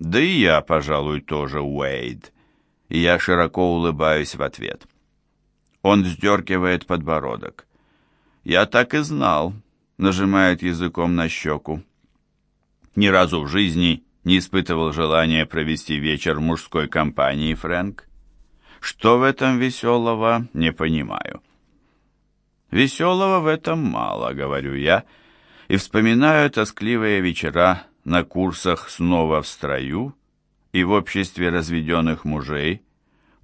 Да и я, пожалуй, тоже, Уэйд. И я широко улыбаюсь в ответ. Он вздергивает подбородок. Я так и знал, нажимает языком на щеку. Ни разу в жизни не испытывал желания провести вечер в мужской компании, Фрэнк. Что в этом веселого, не понимаю. Веселого в этом мало, говорю я, и вспоминаю тоскливые вечера на курсах снова в строю и в обществе разведенных мужей,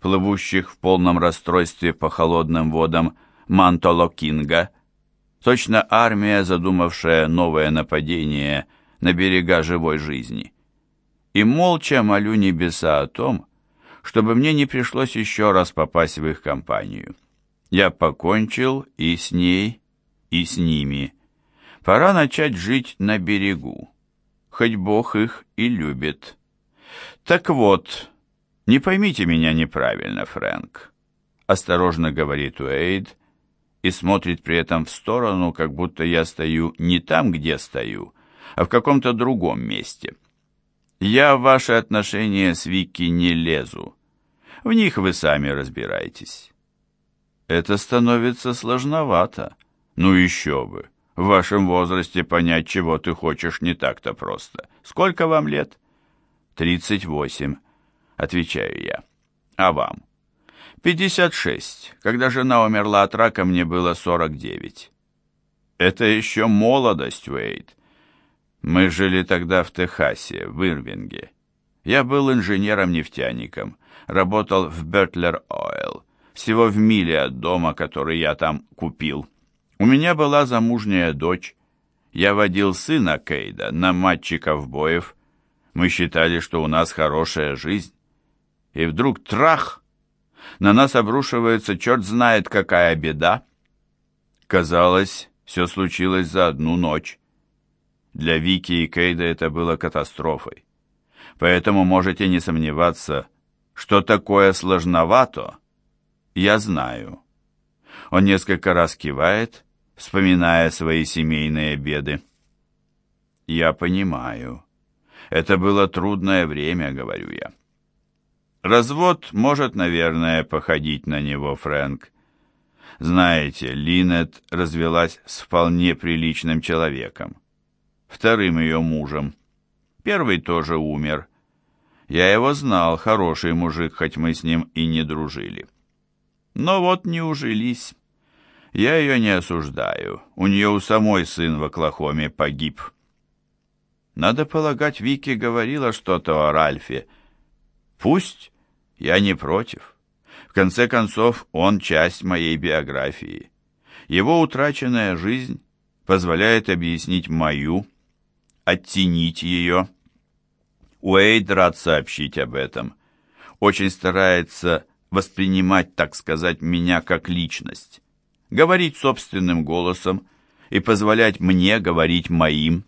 плывущих в полном расстройстве по холодным водам Мантолокинга, точно армия, задумавшая новое нападение на берега живой жизни. И молча молю небеса о том, чтобы мне не пришлось еще раз попасть в их компанию. Я покончил и с ней, и с ними. Пора начать жить на берегу, хоть Бог их и любит. Так вот, не поймите меня неправильно, Фрэнк, осторожно говорит Уэйд и смотрит при этом в сторону, как будто я стою не там, где стою, а в каком-то другом месте. Я в ваши отношения с Вики не лезу. В них вы сами разбирайтесь. Это становится сложновато. Ну еще бы. В вашем возрасте понять, чего ты хочешь, не так-то просто. Сколько вам лет? Тридцать восемь, отвечаю я. А вам? Пятьдесят шесть. Когда жена умерла от рака, мне было сорок девять. Это еще молодость, Уэйд. Мы жили тогда в Техасе, в Ирвинге. Я был инженером-нефтяником, работал в Бертлер Ойл, всего в миле от дома, который я там купил. У меня была замужняя дочь. Я водил сына Кейда на матчи ковбоев. Мы считали, что у нас хорошая жизнь. И вдруг трах! На нас обрушивается черт знает какая беда. Казалось, все случилось за одну ночь. Для Вики и Кейда это было катастрофой. Поэтому можете не сомневаться, что такое сложновато, я знаю. Он несколько раз кивает, вспоминая свои семейные беды. Я понимаю. Это было трудное время, говорю я. Развод может, наверное, походить на него, Фрэнк. Знаете, Линет развелась с вполне приличным человеком вторым ее мужем. Первый тоже умер. Я его знал, хороший мужик, хоть мы с ним и не дружили. Но вот не ужились. Я ее не осуждаю. У нее у самой сын в Оклахоме погиб. Надо полагать, Вики говорила что-то о Ральфе. Пусть, я не против. В конце концов, он часть моей биографии. Его утраченная жизнь позволяет объяснить мою, оттенить ее. Уэйд рад сообщить об этом. Очень старается воспринимать, так сказать, меня как личность. Говорить собственным голосом и позволять мне говорить моим.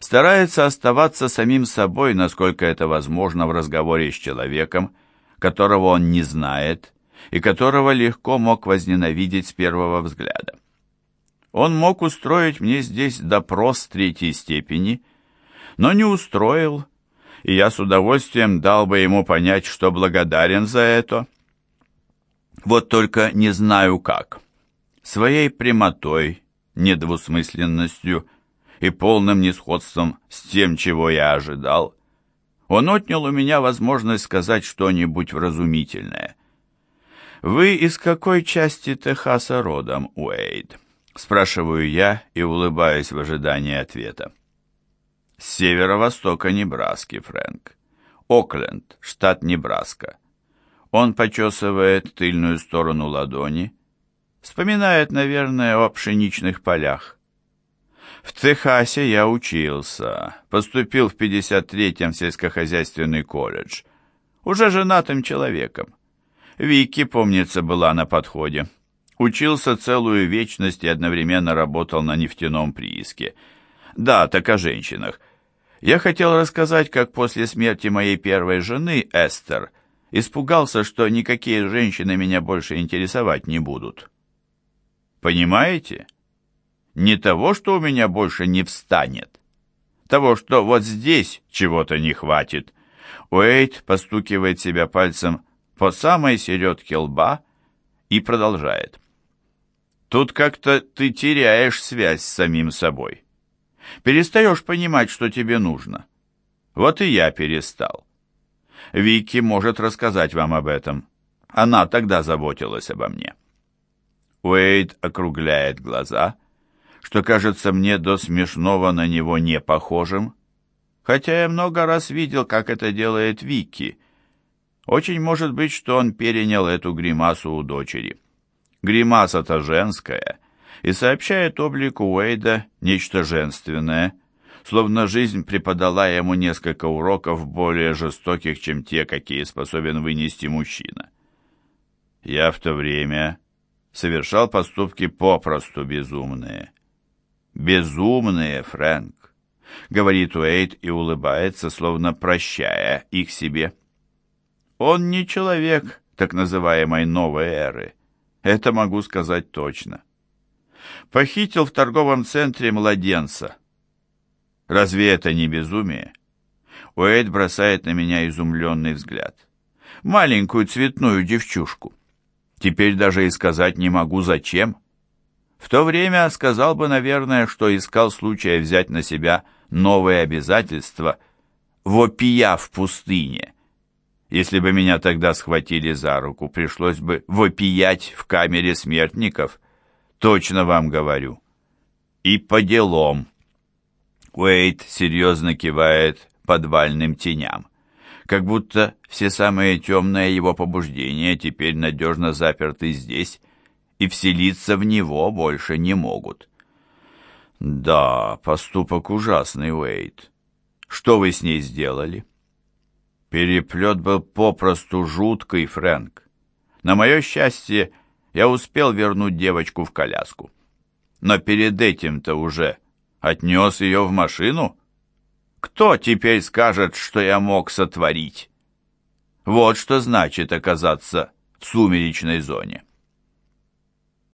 Старается оставаться самим собой, насколько это возможно в разговоре с человеком, которого он не знает и которого легко мог возненавидеть с первого взгляда. Он мог устроить мне здесь допрос третьей степени, но не устроил, и я с удовольствием дал бы ему понять, что благодарен за это. Вот только не знаю как. Своей прямотой, недвусмысленностью и полным несходством с тем, чего я ожидал, он отнял у меня возможность сказать что-нибудь вразумительное. «Вы из какой части Техаса родом, Уэйд?» Спрашиваю я и улыбаюсь в ожидании ответа. С северо-востока Небраски, Фрэнк. Окленд, штат Небраска. Он почесывает тыльную сторону ладони, вспоминает, наверное, о пшеничных полях. В Техасе я учился, поступил в 53-м сельскохозяйственный колледж, уже женатым человеком. Вики, помнится, была на подходе. Учился целую вечность и одновременно работал на нефтяном прииске. Да, так о женщинах. Я хотел рассказать, как после смерти моей первой жены, Эстер, испугался, что никакие женщины меня больше интересовать не будут. Понимаете? Не того, что у меня больше не встанет. Того, что вот здесь чего-то не хватит, Уэйт постукивает себя пальцем по самой середке лба и продолжает. Тут как-то ты теряешь связь с самим собой. Перестаешь понимать, что тебе нужно. Вот и я перестал. Вики может рассказать вам об этом. Она тогда заботилась обо мне. Уэйд округляет глаза, что кажется мне до смешного на него не похожим, хотя я много раз видел, как это делает Вики. Очень может быть, что он перенял эту гримасу у дочери. Гримаса-то женская, и сообщает облику Уэйда нечто женственное, словно жизнь преподала ему несколько уроков более жестоких, чем те, какие способен вынести мужчина. Я в то время совершал поступки попросту безумные. Безумные, Фрэнк, говорит Уэйд и улыбается, словно прощая их себе. Он не человек так называемой новой эры. Это могу сказать точно. Похитил в торговом центре младенца. Разве это не безумие? Уэйд бросает на меня изумленный взгляд. Маленькую цветную девчушку. Теперь даже и сказать не могу, зачем. В то время сказал бы, наверное, что искал случая взять на себя новые обязательства, вопия в пустыне. Если бы меня тогда схватили за руку, пришлось бы вопиять в камере смертников. Точно вам говорю. И по делам. Уэйт серьезно кивает подвальным теням. Как будто все самые темные его побуждения теперь надежно заперты здесь, и вселиться в него больше не могут. Да, поступок ужасный, Уэйт. Что вы с ней сделали? Переплет был попросту жуткий, Фрэнк. На мое счастье, я успел вернуть девочку в коляску. Но перед этим-то уже отнес ее в машину. Кто теперь скажет, что я мог сотворить? Вот что значит оказаться в сумеречной зоне.